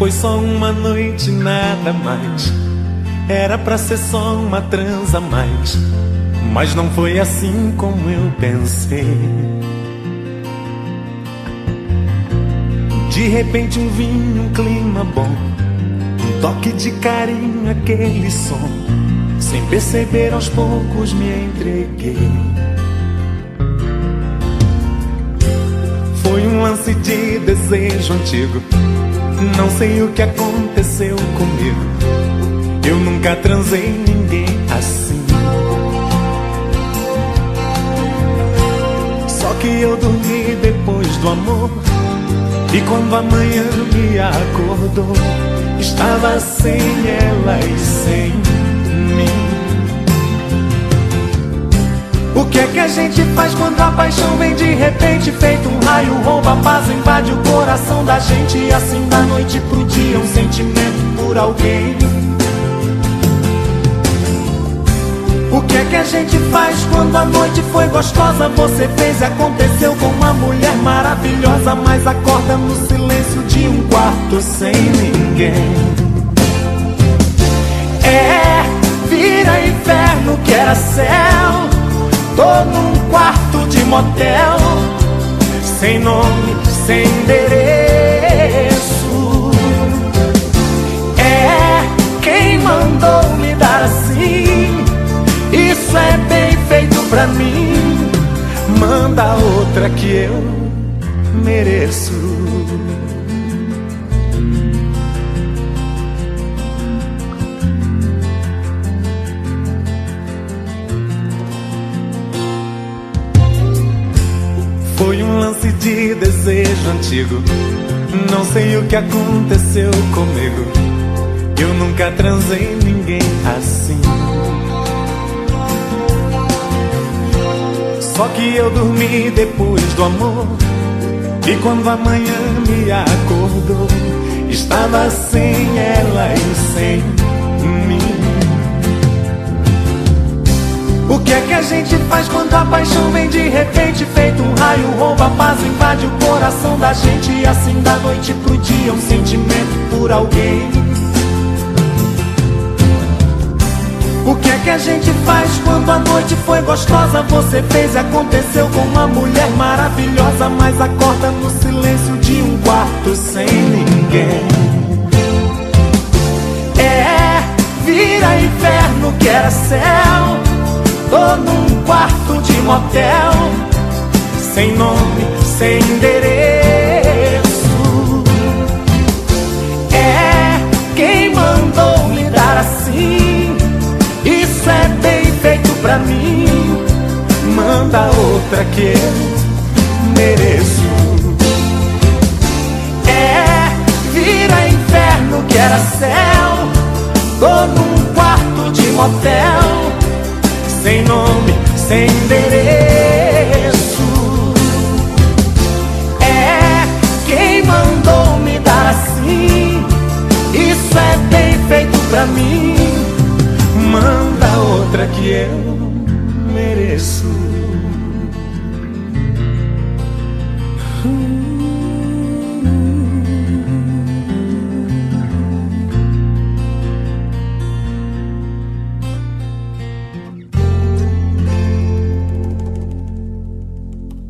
Foi só uma noite, nada mais. Era pra ser só uma transa a mais. Mas não foi assim como eu pensei. De repente um vinho, um clima bom, um toque de carinho, aquele som. Sem perceber aos poucos me entreguei. Foi um lance de desejo antigo. Não sei o que aconteceu comigo. Eu nunca transei ninguém assim. Só que eu dormi depois do amor. E quando a manhã me acordou, estava sem ela gente faz quando a paixão vem de repente? Feito um raio, rouba a paz, invade o coração da gente. E assim da noite pro dia, um sentimento por alguém. O que é que a gente faz quando a noite foi gostosa? Você fez e aconteceu com uma mulher maravilhosa, mas acorda no silêncio de um quarto sem ninguém. É, vira inferno que era céu. Tô num quarto de motel, sem nome, sem endereço. É, quem mandou me dar assim? Isso é bem feito pra mim. Manda outra que eu mereço. De desejo antigo. Não sei o que aconteceu comigo. Eu nunca transei ninguém assim. Só que eu dormi depois do amor. E quando a manhã me acordou, estava sem ela e sem mim. Que é que a gente faz quando a paixão vem de repente? Feito um raio, rouba a paz, invade o coração da gente. E assim da noite pro dia, um sentimento por alguém. O que é que a gente faz quando a noite foi gostosa? Você fez e aconteceu com uma mulher maravilhosa, mas acorda no silêncio de um quarto sem ninguém. É, vira inferno que era céu. Tô num quarto de motel, sem nome, sem endereço. É, quem mandou me dar assim? Isso é bem feito pra mim. Manda outra que eu mereço. É, vira inferno que era céu. Tô num quarto de motel, sem nome, sem endereço. É quem mandou me dar assim. Isso é bem feito pra mim. Manda outra que eu mereço.